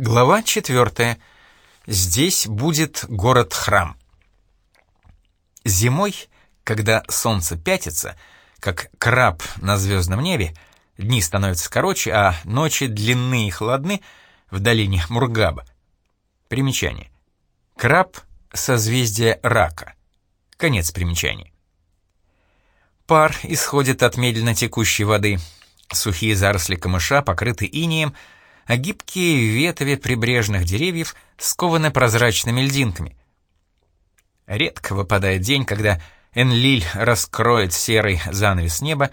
Глава четвертая. Здесь будет город-храм. Зимой, когда солнце пятится, как краб на звездном небе, дни становятся короче, а ночи длинны и холодны в долине Мургаба. Примечание. Краб — созвездие рака. Конец примечания. Пар исходит от медленно текущей воды. Сухие заросли камыша покрыты инеем — а гибкие ветви прибрежных деревьев скованы прозрачными льдинками. Редко выпадает день, когда Энлиль раскроет серый занавес неба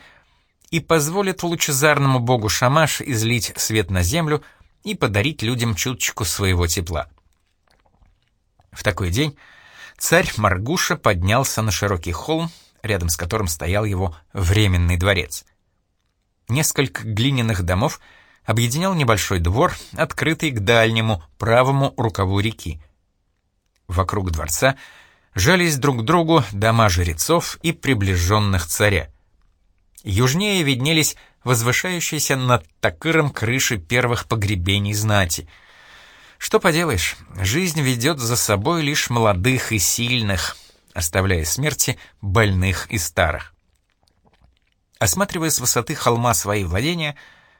и позволит лучезарному богу Шамаш излить свет на землю и подарить людям чуточку своего тепла. В такой день царь Маргуша поднялся на широкий холм, рядом с которым стоял его временный дворец. Несколько глиняных домов — объединял небольшой двор, открытый к дальнему, правому рукаву реки. Вокруг дворца жались друг к другу дома жрецов и приближенных царя. Южнее виднелись возвышающиеся над Такыром крыши первых погребений знати. Что поделаешь, жизнь ведет за собой лишь молодых и сильных, оставляя смерти больных и старых. Осматривая с высоты холма свои владения,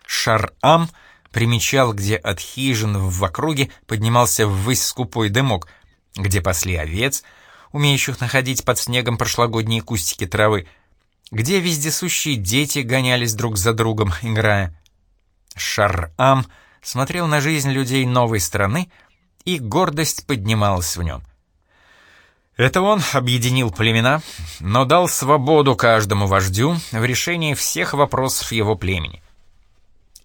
Шар-Ам примечал, где от хижин в округе поднимался ввысь скупой дымок, где пасли овец, умеющих находить под снегом прошлогодние кустики травы, где вездесущие дети гонялись друг за другом, играя. Шар-Ам смотрел на жизнь людей новой страны, и гордость поднималась в нем. Это он объединил племена, но дал свободу каждому вождю в решении всех вопросов его племени.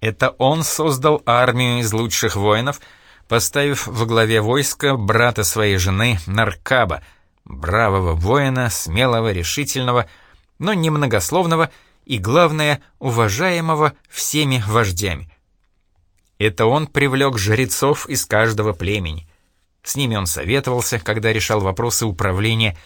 Это он создал армию из лучших воинов, поставив во главе войска брата своей жены Наркаба, бравого воина, смелого, решительного, но немногословного и, главное, уважаемого всеми вождями. Это он привлек жрецов из каждого племени. С ними он советовался, когда решал вопросы управления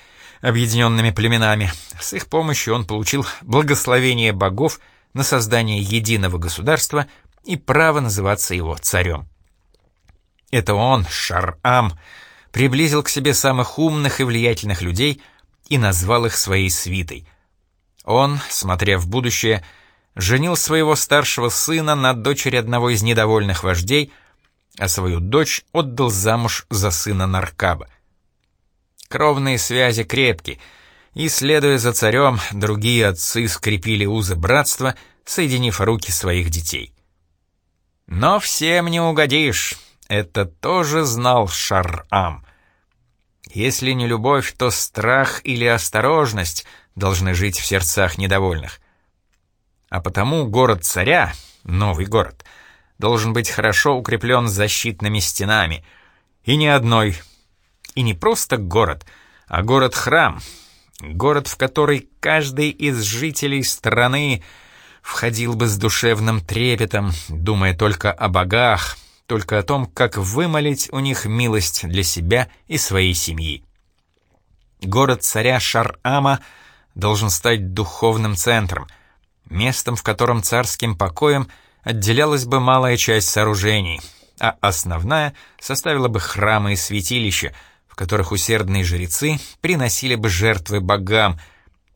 объединенными племенами. С их помощью он получил благословение богов — на создание единого государства и право называться его царем. Это он, Шар-Ам, приблизил к себе самых умных и влиятельных людей и назвал их своей свитой. Он, смотря в будущее, женил своего старшего сына на дочери одного из недовольных вождей, а свою дочь отдал замуж за сына Наркаба. Кровные связи крепкие и, следуя за царем, другие отцы скрепили узы братства, соединив руки своих детей. Но всем не угодишь, это тоже знал Шар-Ам. Если не любовь, то страх или осторожность должны жить в сердцах недовольных. А потому город царя, новый город, должен быть хорошо укреплен защитными стенами. И не одной. И не просто город, а город-храм, Город, в который каждый из жителей страны входил бы с душевным трепетом, думая только о богах, только о том, как вымолить у них милость для себя и своей семьи. Город царя Шар-Ама должен стать духовным центром, местом, в котором царским покоем отделялась бы малая часть сооружений, а основная составила бы храмы и святилища, которых усердные жрецы приносили бы жертвы богам,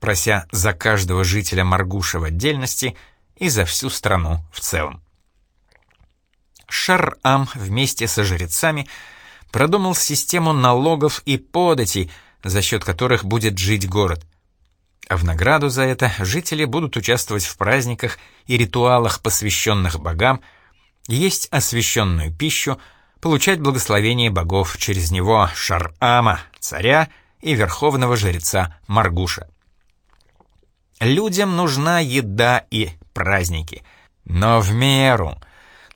прося за каждого жителя Маргуша в отдельности и за всю страну в целом. Шар-Ам вместе со жрецами продумал систему налогов и податей, за счет которых будет жить город. А в награду за это жители будут участвовать в праздниках и ритуалах, посвященных богам, есть освященную пищу, получать благословение богов через него Шар-Ама, царя и верховного жреца Маргуша. Людям нужна еда и праздники, но в меру.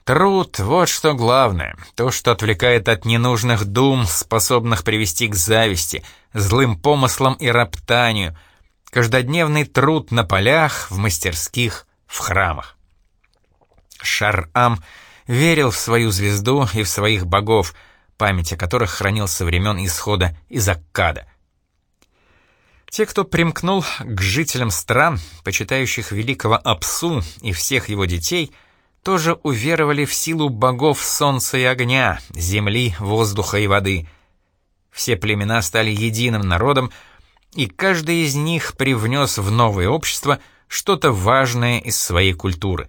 Труд — вот что главное, то, что отвлекает от ненужных дум, способных привести к зависти, злым помыслам и роптанию, каждодневный труд на полях, в мастерских, в храмах. Шар-Ам — верил в свою звезду и в своих богов, память о которых хранил со времен исхода из Аккада. Те, кто примкнул к жителям стран, почитающих великого Апсу и всех его детей, тоже уверовали в силу богов солнца и огня, земли, воздуха и воды. Все племена стали единым народом, и каждый из них привнес в новое общество что-то важное из своей культуры.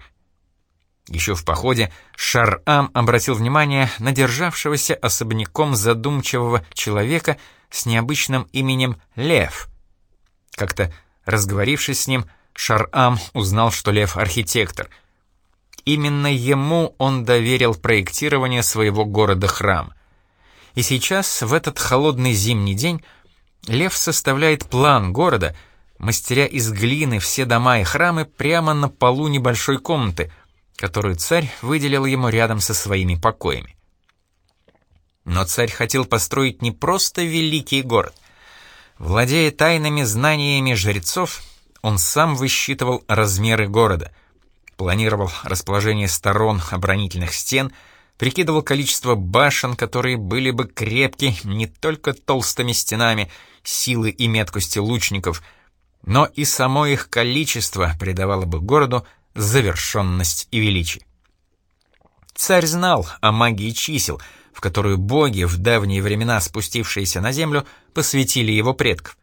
Еще в походе Шар-Ам обратил внимание на державшегося особняком задумчивого человека с необычным именем Лев. Как-то разговорившись с ним, Шар-Ам узнал, что Лев — архитектор. Именно ему он доверил проектирование своего города-храм. И сейчас, в этот холодный зимний день, Лев составляет план города, мастеря из глины все дома и храмы прямо на полу небольшой комнаты, которую царь выделил ему рядом со своими покоями. Но царь хотел построить не просто великий город. Владея тайными знаниями жрецов, он сам высчитывал размеры города, планировал расположение сторон оборонительных стен — прикидывал количество башен, которые были бы крепки не только толстыми стенами, силы и меткости лучников, но и само их количество придавало бы городу завершенность и величие. Царь знал о магии чисел, в которую боги, в давние времена спустившиеся на землю, посвятили его предков.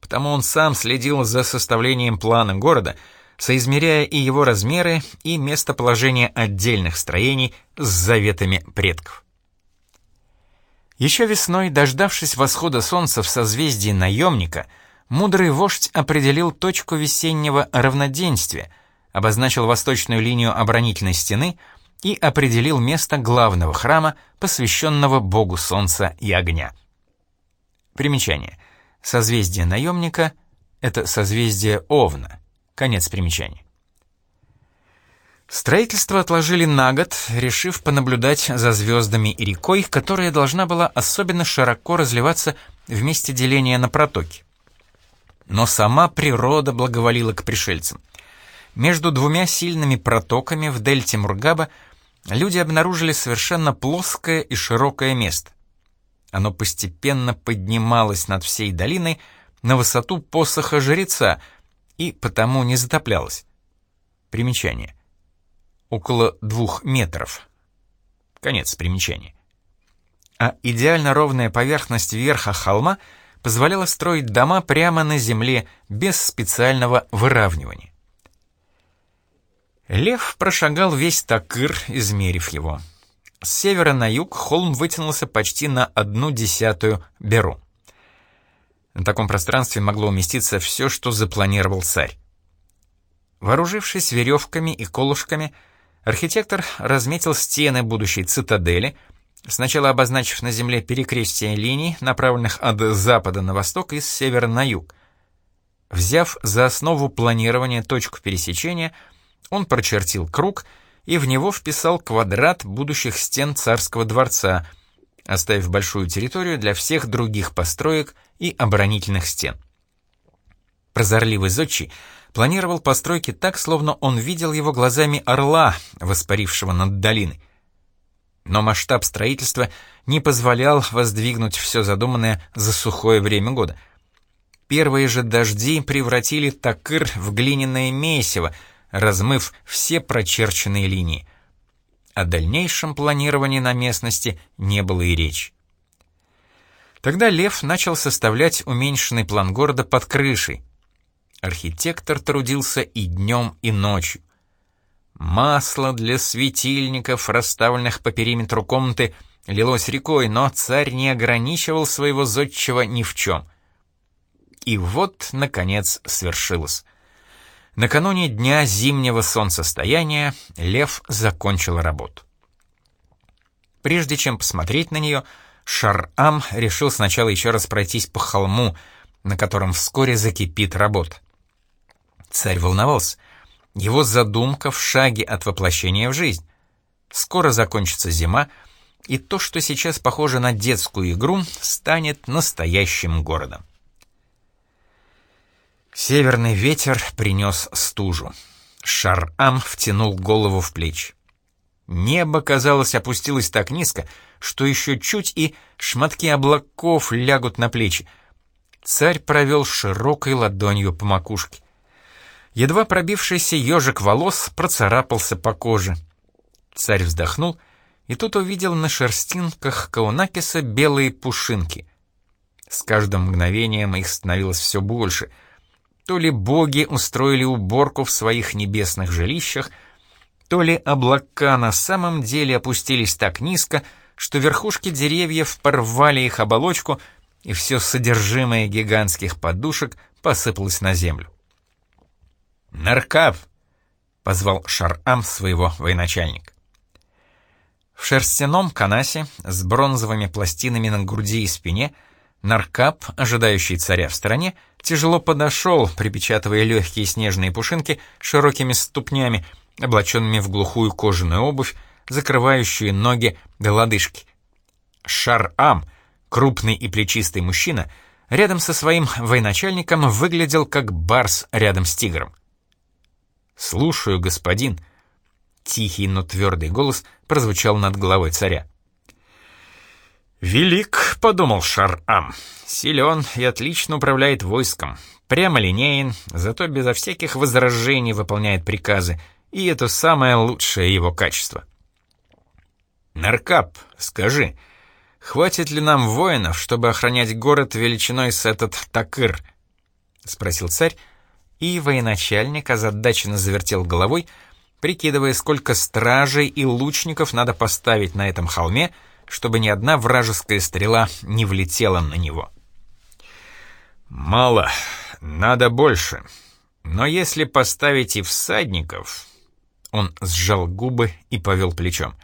Потому он сам следил за составлением плана города — соизмеряя и его размеры, и местоположение отдельных строений с заветами предков. Еще весной, дождавшись восхода солнца в созвездии наемника, мудрый вождь определил точку весеннего равноденствия, обозначил восточную линию оборонительной стены и определил место главного храма, посвященного богу солнца и огня. Примечание. Созвездие наемника — это созвездие Овна. Конец примечания. Строительство отложили на год, решив понаблюдать за звездами и рекой, которая должна была особенно широко разливаться в месте деления на протоки. Но сама природа благоволила к пришельцам. Между двумя сильными протоками в дельте Мургаба люди обнаружили совершенно плоское и широкое место. Оно постепенно поднималось над всей долиной на высоту посоха жреца — и потому не затоплялась. Примечание. Около двух метров. Конец примечания. А идеально ровная поверхность верха холма позволяла строить дома прямо на земле, без специального выравнивания. Лев прошагал весь Такыр, измерив его. С севера на юг холм вытянулся почти на одну десятую беру. На таком пространстве могло уместиться все, что запланировал царь. Вооружившись веревками и колышками, архитектор разметил стены будущей цитадели, сначала обозначив на земле перекрестие линий, направленных от запада на восток и с севера на юг. Взяв за основу планирования точку пересечения, он прочертил круг и в него вписал квадрат будущих стен царского дворца — оставив большую территорию для всех других построек и оборонительных стен. Прозорливый зодчий планировал постройки так, словно он видел его глазами орла, воспарившего над долиной. Но масштаб строительства не позволял воздвигнуть все задуманное за сухое время года. Первые же дожди превратили Такыр в глиняное месиво, размыв все прочерченные линии — о дальнейшем планировании на местности не было и речи. Тогда Лев начал составлять уменьшенный план города под крышей. Архитектор трудился и днем, и ночью. Масло для светильников, расставленных по периметру комнаты, лилось рекой, но царь не ограничивал своего зодчего ни в чем. И вот, наконец, свершилось. Накануне дня зимнего солнцестояния Лев закончил работу. Прежде чем посмотреть на нее, Шар-Ам решил сначала еще раз пройтись по холму, на котором вскоре закипит работа. Царь волновался. Его задумка в шаге от воплощения в жизнь. Скоро закончится зима, и то, что сейчас похоже на детскую игру, станет настоящим городом. Северный ветер принес стужу. Шар-Ам втянул голову в плечи. Небо, казалось, опустилось так низко, что еще чуть и шматки облаков лягут на плечи. Царь провел широкой ладонью по макушке. Едва пробившийся ежик волос процарапался по коже. Царь вздохнул, и тут увидел на шерстинках Каунакиса белые пушинки. С каждым мгновением их становилось все больше. То ли боги устроили уборку в своих небесных жилищах, то ли облака на самом деле опустились так низко, что верхушки деревьев порвали их оболочку, и все содержимое гигантских подушек посыпалось на землю. «Наркав!» — позвал Шар-Ам своего военачальника. В шерстяном канасе с бронзовыми пластинами на груди и спине Наркап, ожидающий царя в стороне, тяжело подошел, припечатывая легкие снежные пушинки широкими ступнями, облаченными в глухую кожаную обувь, закрывающую ноги до лодыжки. Шар-Ам, крупный и плечистый мужчина, рядом со своим военачальником выглядел как барс рядом с тигром. «Слушаю, господин», — тихий, но твердый голос прозвучал над головой царя. «Велик», — подумал Шар-Ам, — «силен и отлично управляет войском, прямо линеен, зато безо всяких возражений выполняет приказы, и это самое лучшее его качество». «Наркап, скажи, хватит ли нам воинов, чтобы охранять город величиной с этот Такыр?» — спросил царь, и военачальник озадаченно завертел головой, прикидывая, сколько стражей и лучников надо поставить на этом холме, чтобы ни одна вражеская стрела не влетела на него. «Мало, надо больше. Но если поставить и всадников...» Он сжал губы и повел плечом.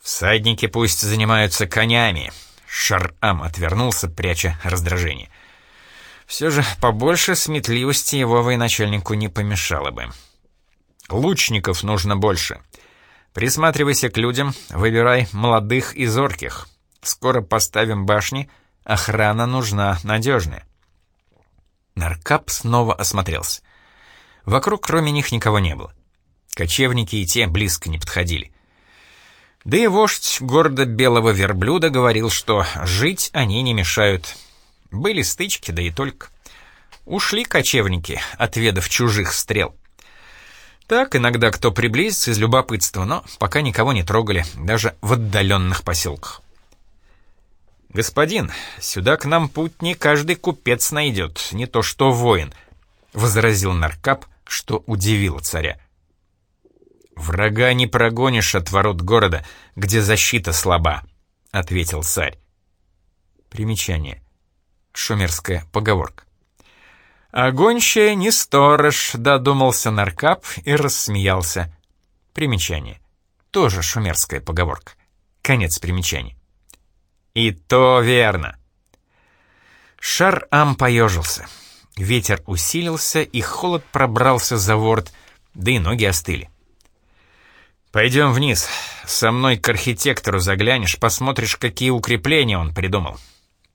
«Всадники пусть занимаются конями», — Шар-Ам отвернулся, пряча раздражение. Все же побольше сметливости его военачальнику не помешало бы. Лучников нужно больше. Присматривайся к людям, выбирай молодых и зорких. Скоро поставим башни, охрана нужна надежная. Наркап снова осмотрелся. Вокруг кроме них никого не было. Кочевники и те близко не подходили. Да и вождь города Белого Верблюда говорил, что жить они не мешают, были стычки, да и только. Ушли кочевники, отведав чужих стрел. Так иногда кто приблизится из любопытства, но пока никого не трогали, даже в отдаленных поселках. «Господин, сюда к нам путь не каждый купец найдет, не то что воин», — возразил Наркап, что удивило царя. «Врага не прогонишь от ворот города, где защита слаба», — ответил царь. Примечание шумерская поговорка. «А гончая не сторож», — додумался Наркап и рассмеялся. Примечание. Тоже шумерская поговорка. Конец примечания. «И то верно». Шар-Ам поежился. Ветер усилился, и холод пробрался за ворот, да и ноги остыли. «Пойдем вниз. Со мной к архитектору заглянешь, посмотришь, какие укрепления он придумал.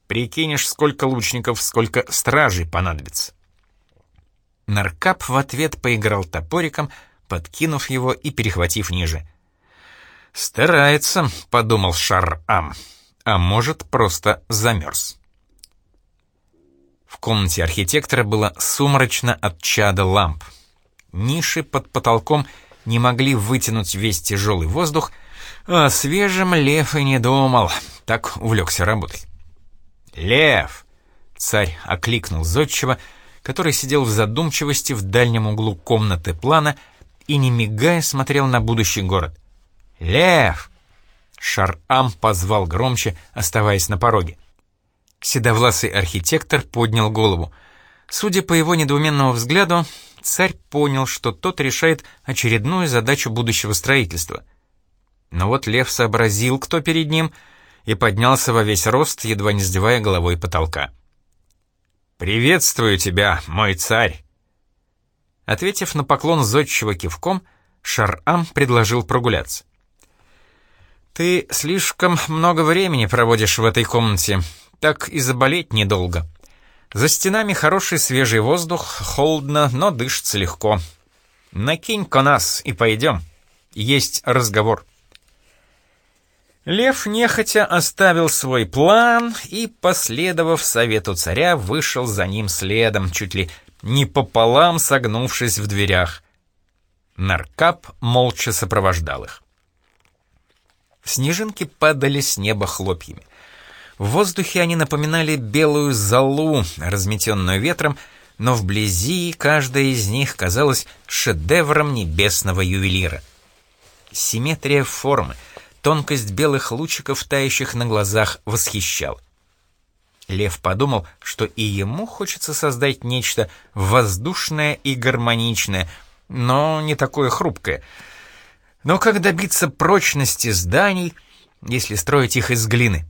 Прикинешь, сколько лучников, сколько стражей понадобится». Наркап в ответ поиграл топориком, подкинув его и перехватив ниже. «Старается», — подумал Шар-Ам, — «а может, просто замерз». В комнате архитектора было сумрачно от чада ламп. Ниши под потолком не могли вытянуть весь тяжелый воздух, а свежим лев и не думал, так увлекся работой. «Лев!» — царь окликнул зодчего, который сидел в задумчивости в дальнем углу комнаты плана и, не мигая, смотрел на будущий город. «Лев!» Шар-Ам позвал громче, оставаясь на пороге. Седовласый архитектор поднял голову. Судя по его недоуменному взгляду, царь понял, что тот решает очередную задачу будущего строительства. Но вот лев сообразил, кто перед ним — и поднялся во весь рост, едва не сдевая головой потолка. «Приветствую тебя, мой царь!» Ответив на поклон зодчего кивком, Шар-Ам предложил прогуляться. «Ты слишком много времени проводишь в этой комнате, так и заболеть недолго. За стенами хороший свежий воздух, холодно, но дышится легко. Накинь-ка нас и пойдем. Есть разговор». Лев нехотя оставил свой план и, последовав совету царя, вышел за ним следом, чуть ли не пополам согнувшись в дверях. Наркап молча сопровождал их. Снежинки падали с неба хлопьями. В воздухе они напоминали белую золу, разметенную ветром, но вблизи каждая из них казалась шедевром небесного ювелира. Симметрия формы, тонкость белых лучиков, тающих на глазах, восхищал. Лев подумал, что и ему хочется создать нечто воздушное и гармоничное, но не такое хрупкое. Но как добиться прочности зданий, если строить их из глины?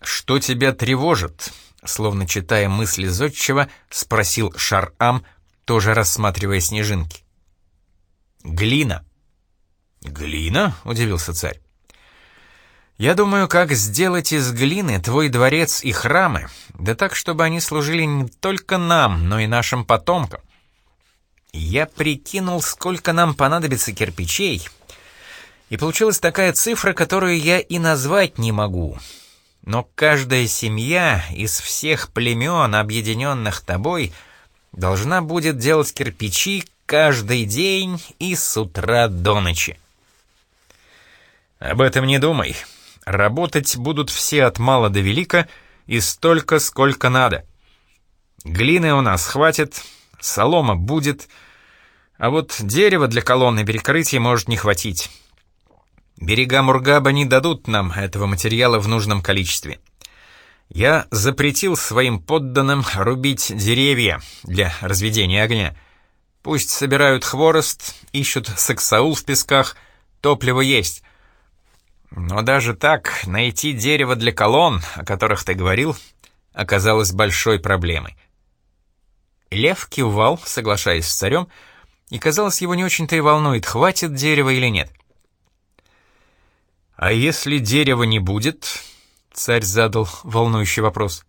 «Что тебя тревожит?» Словно читая мысли Зодчего, спросил Шар-Ам, тоже рассматривая снежинки. «Глина». «Глина?» — удивился царь. «Я думаю, как сделать из глины твой дворец и храмы, да так, чтобы они служили не только нам, но и нашим потомкам. Я прикинул, сколько нам понадобится кирпичей, и получилась такая цифра, которую я и назвать не могу. Но каждая семья из всех племен, объединенных тобой, должна будет делать кирпичи каждый день и с утра до ночи. Об этом не думай. Работать будут все от мала до велика и столько, сколько надо. Глины у нас хватит, солома будет, а вот дерева для колонны перекрытия может не хватить. Берега Мургаба не дадут нам этого материала в нужном количестве. Я запретил своим подданным рубить деревья для разведения огня. Пусть собирают хворост, ищут саксаул в песках, топливо есть. Но даже так найти дерево для колонн, о которых ты говорил, оказалось большой проблемой. Лев кивал, соглашаясь с царем, и, казалось, его не очень-то и волнует, хватит дерева или нет. «А если дерева не будет?» — царь задал волнующий вопрос.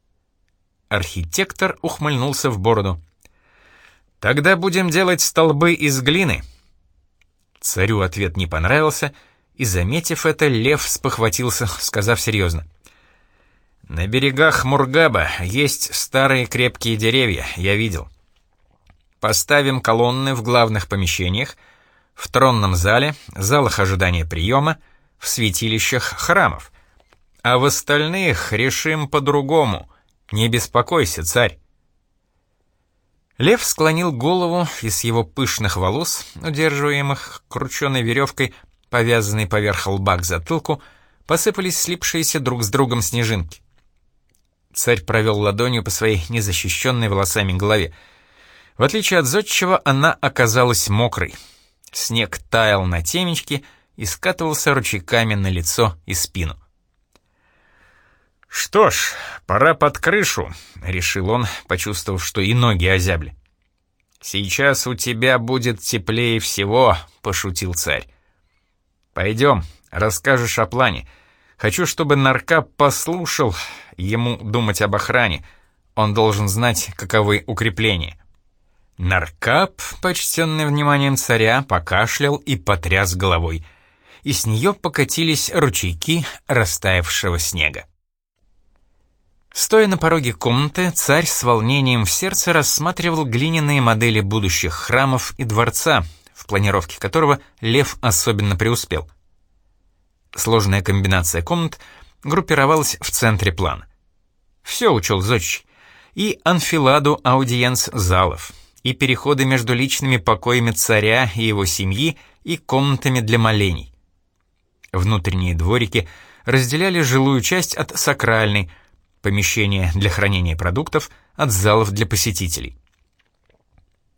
Архитектор ухмыльнулся в бороду. «Тогда будем делать столбы из глины». Царю ответ не понравился, и, заметив это, лев спохватился, сказав серьезно. «На берегах Мургаба есть старые крепкие деревья, я видел. Поставим колонны в главных помещениях, в тронном зале, залах ожидания приема, в святилищах храмов. А в остальных решим по-другому. Не беспокойся, царь. Лев склонил голову, и с его пышных волос, удерживаемых крученой веревкой, повязанной поверх лба к затылку, посыпались слипшиеся друг с другом снежинки. Царь провел ладонью по своей незащищенной волосами голове. В отличие от зодчего, она оказалась мокрой. Снег таял на темечке, и скатывался ручейками на лицо и спину. «Что ж, пора под крышу», — решил он, почувствовав, что и ноги озябли. «Сейчас у тебя будет теплее всего», — пошутил царь. «Пойдем, расскажешь о плане. Хочу, чтобы Наркап послушал ему думать об охране. Он должен знать, каковы укрепления». Наркап, почтенный вниманием царя, покашлял и потряс головой — и с нее покатились ручейки растаявшего снега. Стоя на пороге комнаты, царь с волнением в сердце рассматривал глиняные модели будущих храмов и дворца, в планировке которого лев особенно преуспел. Сложная комбинация комнат группировалась в центре плана. Все учел Зодчий. И анфиладу аудиенц-залов, и переходы между личными покоями царя и его семьи, и комнатами для молений. Внутренние дворики разделяли жилую часть от сакральной, помещения для хранения продуктов от залов для посетителей.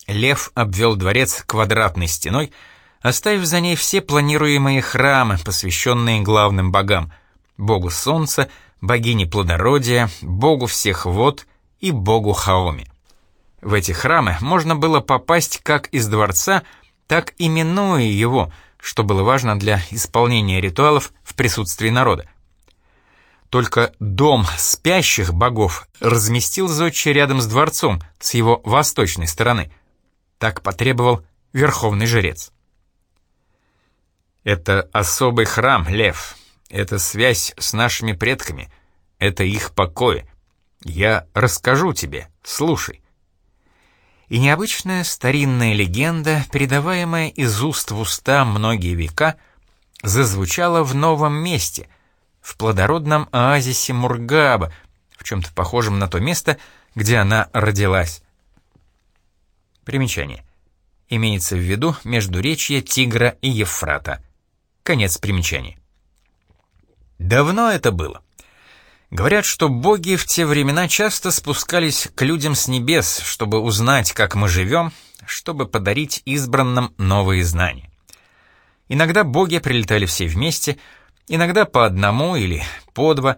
Лев обвел дворец квадратной стеной, оставив за ней все планируемые храмы, посвященные главным богам — богу солнца, богине плодородия, богу всех вод и богу Хаоми. В эти храмы можно было попасть как из дворца, так и минуя его — что было важно для исполнения ритуалов в присутствии народа. Только дом спящих богов разместил Зодчий рядом с дворцом, с его восточной стороны. Так потребовал верховный жрец. Это особый храм, Лев. Это связь с нашими предками. Это их покой. Я расскажу тебе, слушай. И необычная старинная легенда, передаваемая из уст в уста многие века, зазвучала в новом месте, в плодородном оазисе Мургаба, в чем-то похожем на то место, где она родилась. Примечание. Имеется в виду междуречье Тигра и Ефрата. Конец примечания. Давно это было. Говорят, что боги в те времена часто спускались к людям с небес, чтобы узнать, как мы живем, чтобы подарить избранным новые знания. Иногда боги прилетали все вместе, иногда по одному или по два,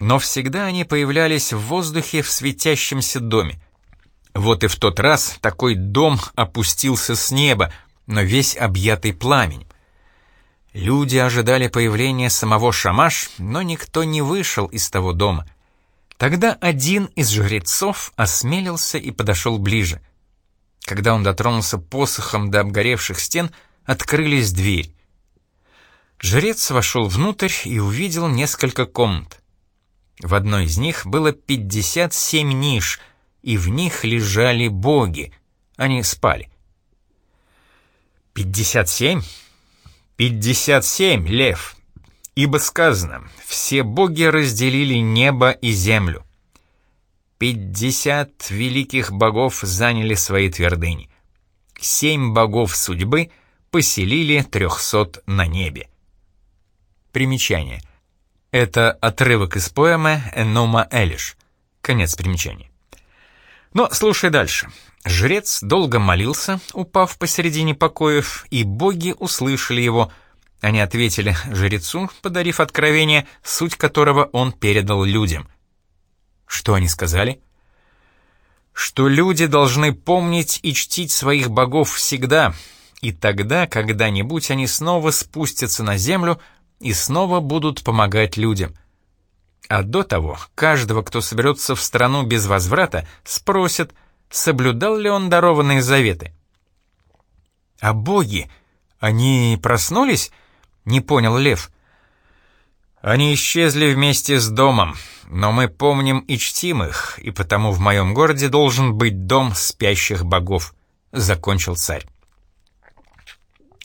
но всегда они появлялись в воздухе в светящемся доме. Вот и в тот раз такой дом опустился с неба, но весь объятый пламенем. Люди ожидали появления самого Шамаш, но никто не вышел из того дома. Тогда один из жрецов осмелился и подошел ближе. Когда он дотронулся посохом до обгоревших стен, открылись двери. Жрец вошел внутрь и увидел несколько комнат. В одной из них было 57 ниш, и в них лежали боги. Они спали. «Пятьдесят семь? «Пятьдесят семь, лев!» Ибо сказано, все боги разделили небо и землю. Пятьдесят великих богов заняли свои твердыни. Семь богов судьбы поселили трехсот на небе. Примечание. Это отрывок из поэмы «Энома Элиш». Конец примечания. Но слушай дальше. Жрец долго молился, упав посередине покоев, и боги услышали его. Они ответили жрецу, подарив откровение, суть которого он передал людям. Что они сказали? Что люди должны помнить и чтить своих богов всегда, и тогда, когда-нибудь они снова спустятся на землю и снова будут помогать людям. А до того, каждого, кто соберется в страну без возврата, спросят, соблюдал ли он дарованные заветы. «А боги, они проснулись?» — не понял Лев. «Они исчезли вместе с домом, но мы помним и чтим их, и потому в моем городе должен быть дом спящих богов», — закончил царь.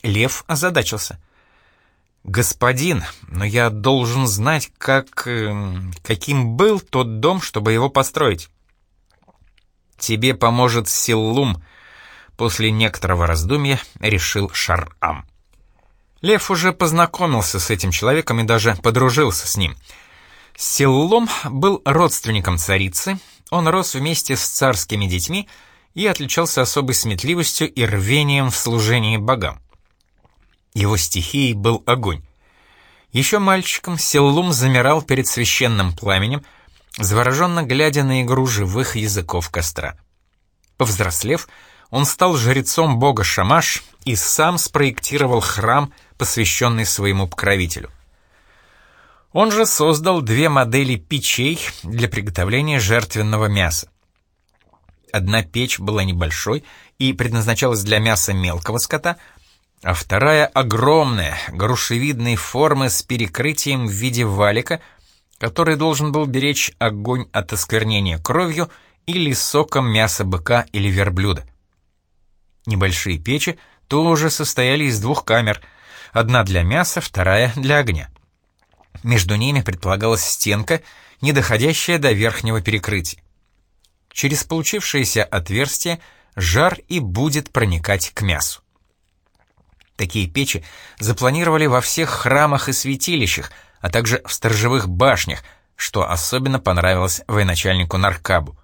Лев озадачился. «Господин, но я должен знать, как... Э, каким был тот дом, чтобы его построить». «Тебе поможет Силлум», — после некоторого раздумья решил Шар-Ам. Лев уже познакомился с этим человеком и даже подружился с ним. Силлум был родственником царицы, он рос вместе с царскими детьми и отличался особой сметливостью и рвением в служении богам. Его стихией был огонь. Еще мальчиком Силлум замирал перед священным пламенем, завороженно глядя на игру живых языков костра. Повзрослев, он стал жрецом бога Шамаш и сам спроектировал храм, посвященный своему покровителю. Он же создал две модели печей для приготовления жертвенного мяса. Одна печь была небольшой и предназначалась для мяса мелкого скота, а вторая огромная, грушевидной формы с перекрытием в виде валика — который должен был беречь огонь от осквернения кровью или соком мяса быка или верблюда. Небольшие печи тоже состояли из двух камер, одна для мяса, вторая для огня. Между ними предполагалась стенка, не доходящая до верхнего перекрытия. Через получившееся отверстие жар и будет проникать к мясу. Такие печи запланировали во всех храмах и святилищах – а также в сторожевых башнях, что особенно понравилось военачальнику Наркабу.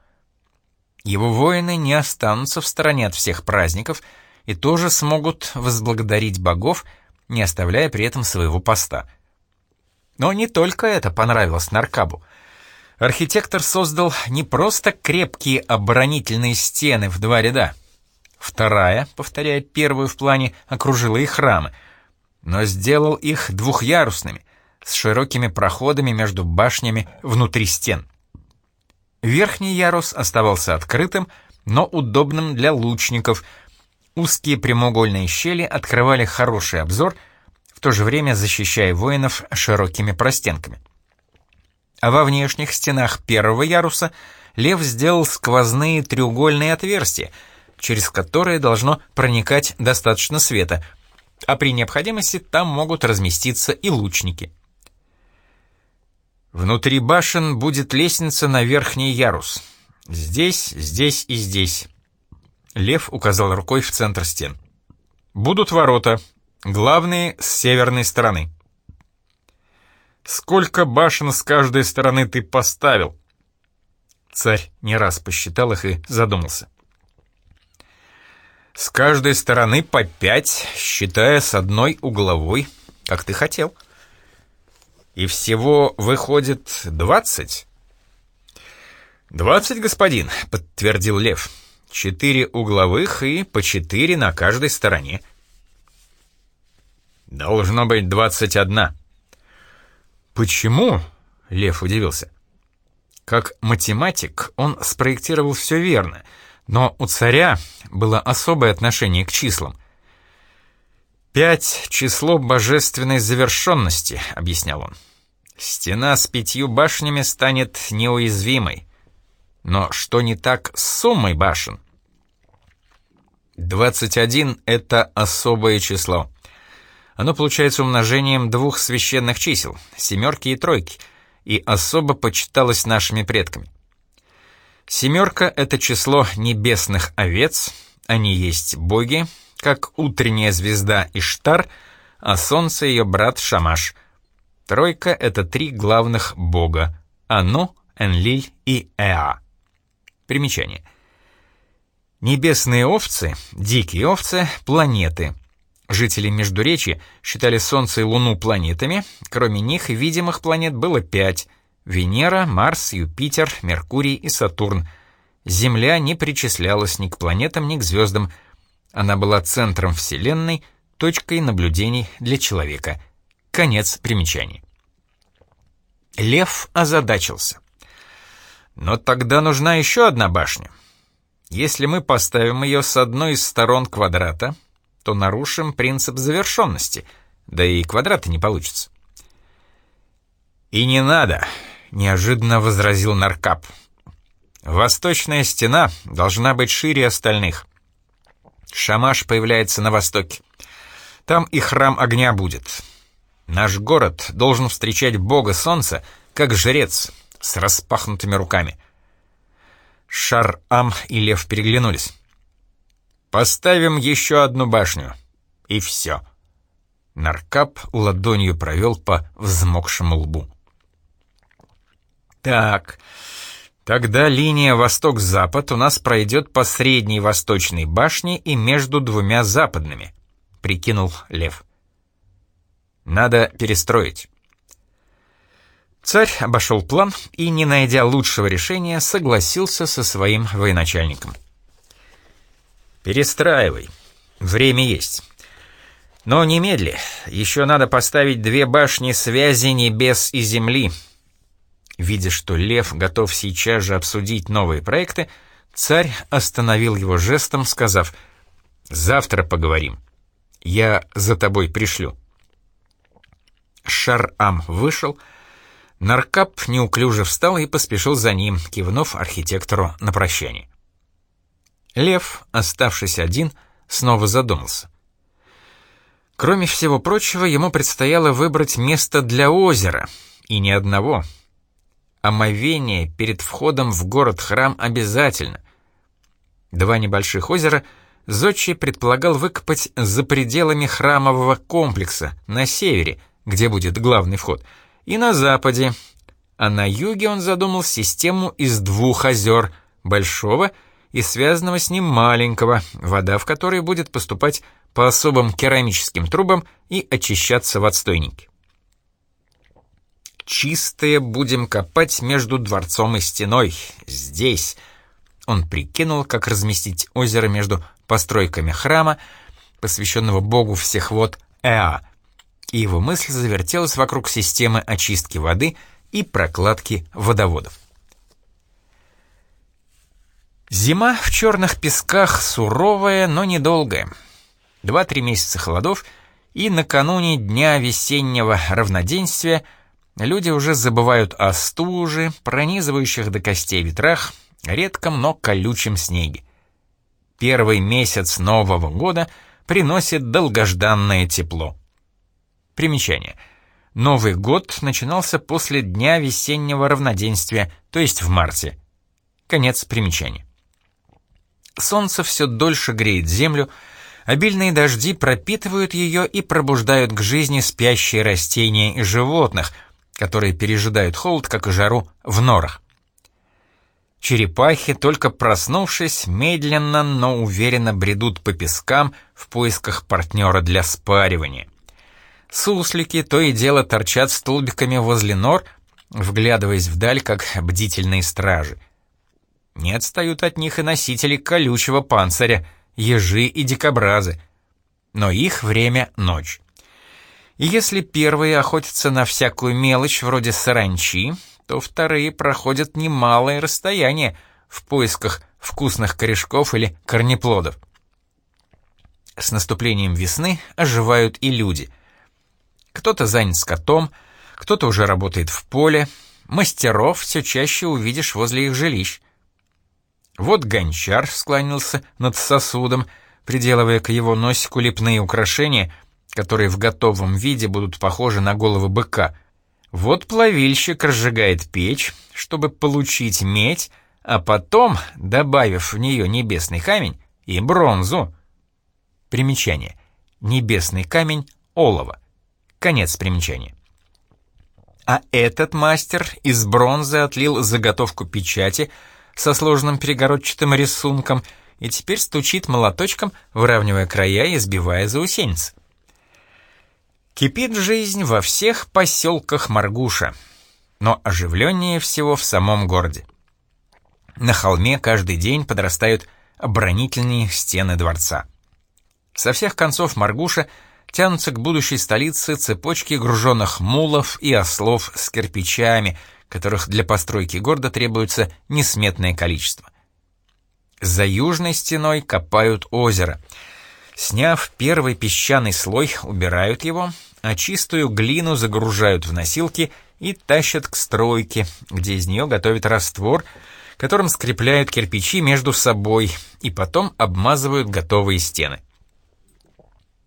Его воины не останутся в стороне от всех праздников и тоже смогут возблагодарить богов, не оставляя при этом своего поста. Но не только это понравилось Наркабу. Архитектор создал не просто крепкие оборонительные стены в два ряда. Вторая, повторяя первую в плане, окружила и храмы, но сделал их двухъярусными — с широкими проходами между башнями внутри стен. Верхний ярус оставался открытым, но удобным для лучников. Узкие прямоугольные щели открывали хороший обзор, в то же время защищая воинов широкими простенками. А во внешних стенах первого яруса Лев сделал сквозные треугольные отверстия, через которые должно проникать достаточно света, а при необходимости там могут разместиться и лучники. Внутри башен будет лестница на верхний ярус. Здесь, здесь и здесь. Лев указал рукой в центр стен. Будут ворота, главные с северной стороны. Сколько башен с каждой стороны ты поставил? Царь не раз посчитал их и задумался. С каждой стороны по пять, считая с одной угловой, как ты хотел. И всего выходит двадцать? «Двадцать, господин», — подтвердил Лев. «Четыре угловых и по четыре на каждой стороне». «Должно быть двадцать одна». «Почему?» — Лев удивился. Как математик он спроектировал все верно, но у царя было особое отношение к числам. «Пять — число божественной завершенности», — объяснял он. «Стена с пятью башнями станет неуязвимой». Но что не так с суммой башен? 21 — это особое число. Оно получается умножением двух священных чисел — семерки и тройки, и особо почиталось нашими предками. Семерка — это число небесных овец, они есть боги, как утренняя звезда Иштар, а солнце ее брат Шамаш. Тройка — это три главных бога — Ану, Энлиль и Эа. Примечание. Небесные овцы, дикие овцы, планеты. Жители Междуречия считали Солнце и Луну планетами, кроме них видимых планет было пять — Венера, Марс, Юпитер, Меркурий и Сатурн. Земля не причислялась ни к планетам, ни к звездам. Она была центром Вселенной, точкой наблюдений для человека. Конец примечаний. Лев озадачился. Но тогда нужна еще одна башня. Если мы поставим ее с одной из сторон квадрата, то нарушим принцип завершенности, да и квадрата не получится. «И не надо», — неожиданно возразил Наркап. «Восточная стена должна быть шире остальных. Шамаш появляется на востоке. Там и храм огня будет. Наш город должен встречать бога солнца, как жрец, с распахнутыми руками. Шар-Ам и Лев переглянулись. «Поставим еще одну башню. И все». Наркап ладонью провел по взмокшему лбу. «Так, тогда линия восток-запад у нас пройдет по средней восточной башне и между двумя западными», — прикинул Лев. «Надо перестроить». Царь обошел план и, не найдя лучшего решения, согласился со своим военачальником. «Перестраивай. Время есть. Но немедли. Еще надо поставить две башни связи небес и земли». Видя, что Лев готов сейчас же обсудить новые проекты, царь остановил его жестом, сказав «Завтра поговорим. Я за тобой пришлю». Шар-Ам вышел, — Наркап неуклюже встал и поспешил за ним, кивнув архитектору на прощание. Лев, оставшись один, снова задумался. Кроме всего прочего, ему предстояло выбрать место для озера, и ни одного. Омовение перед входом в город-храм обязательно. Два небольших озера Зодчий предполагал выкопать за пределами храмового комплекса, на севере, где будет главный вход — и на западе, а на юге он задумал систему из двух озер, большого и связанного с ним маленького, вода в которой будет поступать по особым керамическим трубам и очищаться в отстойнике. «Чистое будем копать между дворцом и стеной, здесь», он прикинул, как разместить озеро между постройками храма, посвященного богу всех вод Эа, и его мысль завертелась вокруг системы очистки воды и прокладки водоводов. Зима в черных песках суровая, но недолгая. Два-три месяца холодов, и накануне дня весеннего равноденствия люди уже забывают о стуже, пронизывающих до костей ветрах, редком, но колючем снеге. Первый месяц Нового года приносит долгожданное тепло. Примечание. Новый год начинался после Дня весеннего равноденствия, то есть в марте. Конец примечания. Солнце все дольше греет землю, обильные дожди пропитывают ее и пробуждают к жизни спящие растения и животных, которые пережидают холод, как и жару, в норах. Черепахи, только проснувшись, медленно, но уверенно бредут по пескам в поисках партнера для спаривания. Суслики то и дело торчат столбиками возле нор, вглядываясь вдаль, как бдительные стражи. Не отстают от них и носители колючего панциря, ежи и дикобразы. Но их время — ночь. Если первые охотятся на всякую мелочь вроде саранчи, то вторые проходят немалое расстояние в поисках вкусных корешков или корнеплодов. С наступлением весны оживают и люди. Кто-то занят скотом, кто-то уже работает в поле, мастеров все чаще увидишь возле их жилищ. Вот гончар склонился над сосудом, приделывая к его носику лепные украшения, которые в готовом виде будут похожи на головы быка. Вот плавильщик разжигает печь, чтобы получить медь, а потом, добавив в нее небесный камень и бронзу. Примечание. Небесный камень — олово. Конец примечания. А этот мастер из бронзы отлил заготовку печати — со сложным перегородчатым рисунком и теперь стучит молоточком, выравнивая края и сбивая заусенец. Кипит жизнь во всех поселках Маргуша, но оживленнее всего в самом городе. На холме каждый день подрастают оборонительные стены дворца. Со всех концов Маргуша тянутся к будущей столице цепочки груженных мулов и ослов с кирпичами — которых для постройки города требуется несметное количество. За южной стеной копают озеро. Сняв первый песчаный слой, убирают его, а чистую глину загружают в носилки и тащат к стройке, где из нее готовят раствор, которым скрепляют кирпичи между собой и потом обмазывают готовые стены.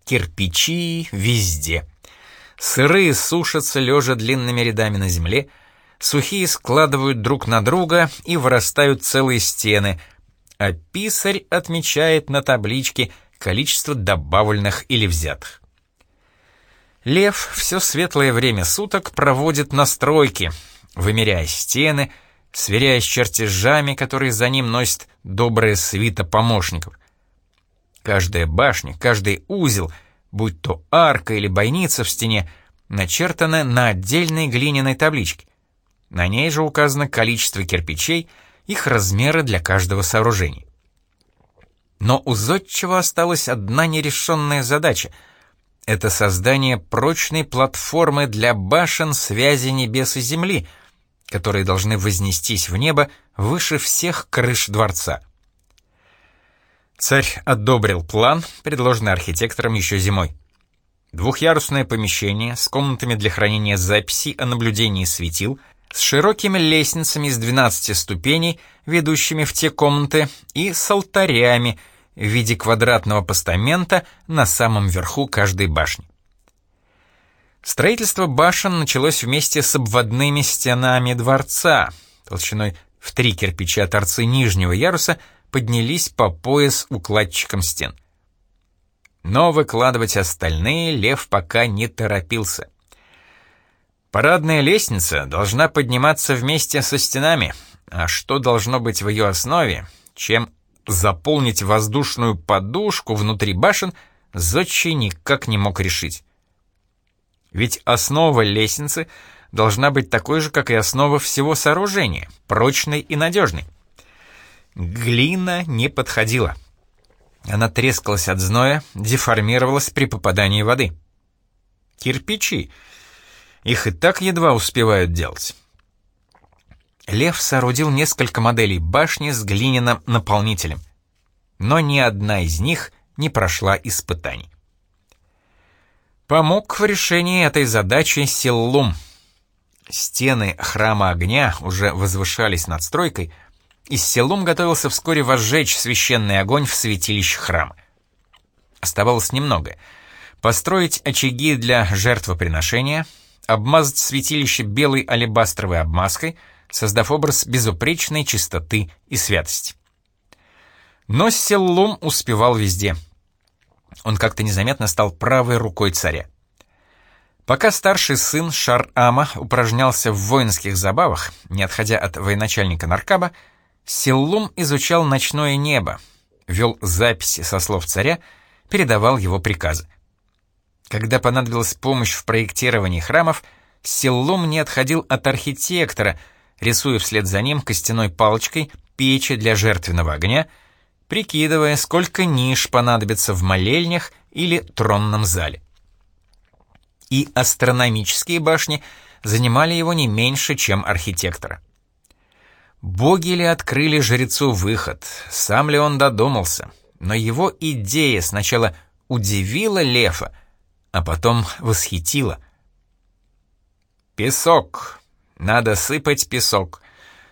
Кирпичи везде. Сырые сушатся лежа длинными рядами на земле, сухие складывают друг на друга и вырастают целые стены, а писарь отмечает на табличке количество добавленных или взятых. Лев все светлое время суток проводит на стройке, вымеряя стены, сверяясь с чертежами, которые за ним носит добрая свита помощников. Каждая башня, каждый узел, будь то арка или бойница в стене, начертаны на отдельной глиняной табличке. На ней же указано количество кирпичей, их размеры для каждого сооружения. Но у Зодчего осталась одна нерешенная задача — это создание прочной платформы для башен связи небес и земли, которые должны вознестись в небо выше всех крыш дворца. Царь одобрил план, предложенный архитектором еще зимой. Двухъярусное помещение с комнатами для хранения записей о наблюдении светил — с широкими лестницами из 12 ступеней, ведущими в те комнаты, и с алтарями в виде квадратного постамента на самом верху каждой башни. Строительство башен началось вместе с обводными стенами дворца. Толщиной в три кирпича торцы нижнего яруса поднялись по пояс укладчиком стен. Но выкладывать остальные Лев пока не торопился. Парадная лестница должна подниматься вместе со стенами, а что должно быть в ее основе, чем заполнить воздушную подушку внутри башен, Зодчий никак не мог решить. Ведь основа лестницы должна быть такой же, как и основа всего сооружения, прочной и надежной. Глина не подходила. Она трескалась от зноя, деформировалась при попадании воды. Кирпичи — их и так едва успевают делать. Лев соорудил несколько моделей башни с глиняным наполнителем, но ни одна из них не прошла испытаний. Помог в решении этой задачи Силлум. Стены храма огня уже возвышались над стройкой, и Селум готовился вскоре возжечь священный огонь в святилище храма. Оставалось немного. Построить очаги для жертвоприношения, обмазать святилище белой алебастровой обмазкой, создав образ безупречной чистоты и святости. Но Селлум успевал везде. Он как-то незаметно стал правой рукой царя. Пока старший сын Шар-Ама упражнялся в воинских забавах, не отходя от военачальника Наркаба, Силлум изучал ночное небо, вел записи со слов царя, передавал его приказы. Когда понадобилась помощь в проектировании храмов, Силлум не отходил от архитектора, рисуя вслед за ним костяной палочкой печи для жертвенного огня, прикидывая, сколько ниш понадобится в молельнях или тронном зале. И астрономические башни занимали его не меньше, чем архитектора. Боги ли открыли жрецу выход, сам ли он додумался, но его идея сначала удивила Лефа, а потом восхитила. «Песок! Надо сыпать песок!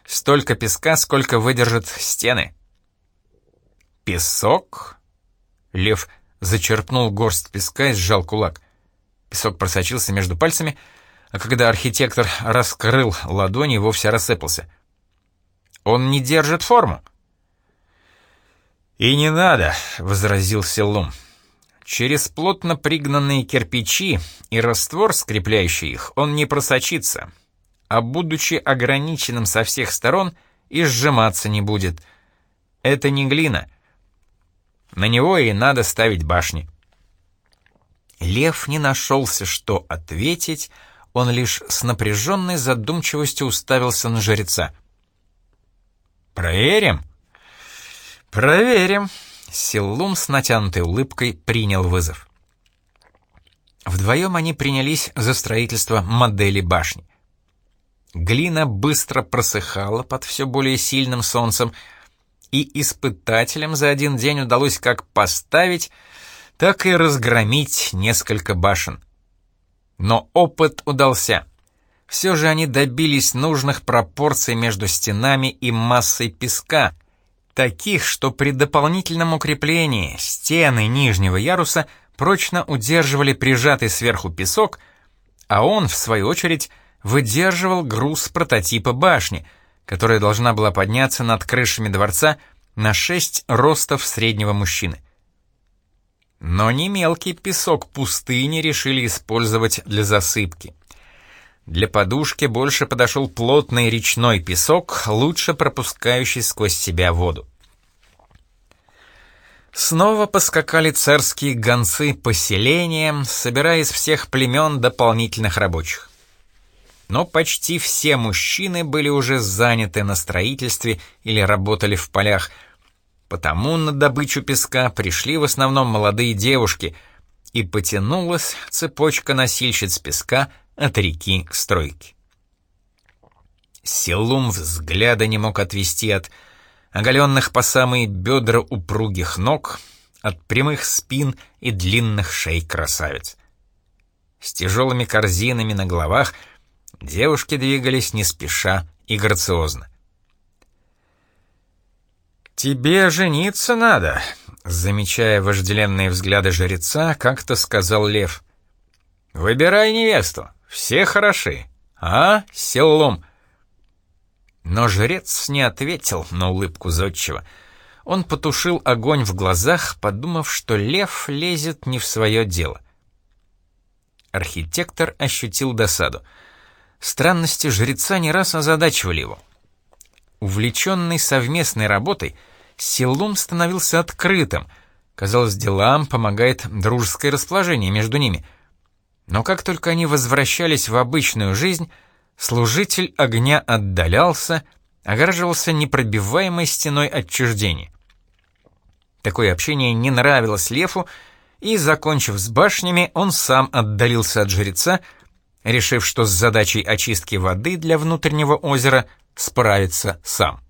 Столько песка, сколько выдержат стены!» «Песок?» Лев зачерпнул горсть песка и сжал кулак. Песок просочился между пальцами, а когда архитектор раскрыл ладони, вовсе рассыпался. «Он не держит форму». «И не надо», — возразил Селум. «Через плотно пригнанные кирпичи и раствор, скрепляющий их, он не просочится, а, будучи ограниченным со всех сторон, и сжиматься не будет. Это не глина. На него и надо ставить башни». Лев не нашелся, что ответить, он лишь с напряженной задумчивостью уставился на жреца. «Проверим?» «Проверим», — Силлум с натянутой улыбкой принял вызов. Вдвоем они принялись за строительство модели башни. Глина быстро просыхала под все более сильным солнцем, и испытателям за один день удалось как поставить, так и разгромить несколько башен. Но опыт удался. Все же они добились нужных пропорций между стенами и массой песка, таких, что при дополнительном укреплении стены нижнего яруса прочно удерживали прижатый сверху песок, а он, в свою очередь, выдерживал груз прототипа башни, которая должна была подняться над крышами дворца на шесть ростов среднего мужчины. Но не мелкий песок пустыни решили использовать для засыпки. Для подушки больше подошел плотный речной песок, лучше пропускающий сквозь себя воду. Снова поскакали царские гонцы поселениям, собирая из всех племен дополнительных рабочих. Но почти все мужчины были уже заняты на строительстве или работали в полях – Потому на добычу песка пришли в основном молодые девушки, и потянулась цепочка носильщиц песка от реки к стройке. Селум взгляда не мог отвести от оголенных по самые бедра упругих ног, от прямых спин и длинных шей красавиц. С тяжелыми корзинами на головах девушки двигались не спеша и грациозно. «Тебе жениться надо», — замечая вожделенные взгляды жреца, как-то сказал лев. «Выбирай невесту, все хороши, а, селом?» Но жрец не ответил на улыбку зодчего. Он потушил огонь в глазах, подумав, что лев лезет не в свое дело. Архитектор ощутил досаду. Странности жреца не раз озадачивали его. Увлеченный совместной работой, Силум становился открытым. Казалось, делам помогает дружеское расположение между ними. Но как только они возвращались в обычную жизнь, служитель огня отдалялся, огораживался непробиваемой стеной отчуждения. Такое общение не нравилось Лефу, и, закончив с башнями, он сам отдалился от жреца, решив, что с задачей очистки воды для внутреннего озера справится сам.